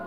Oh,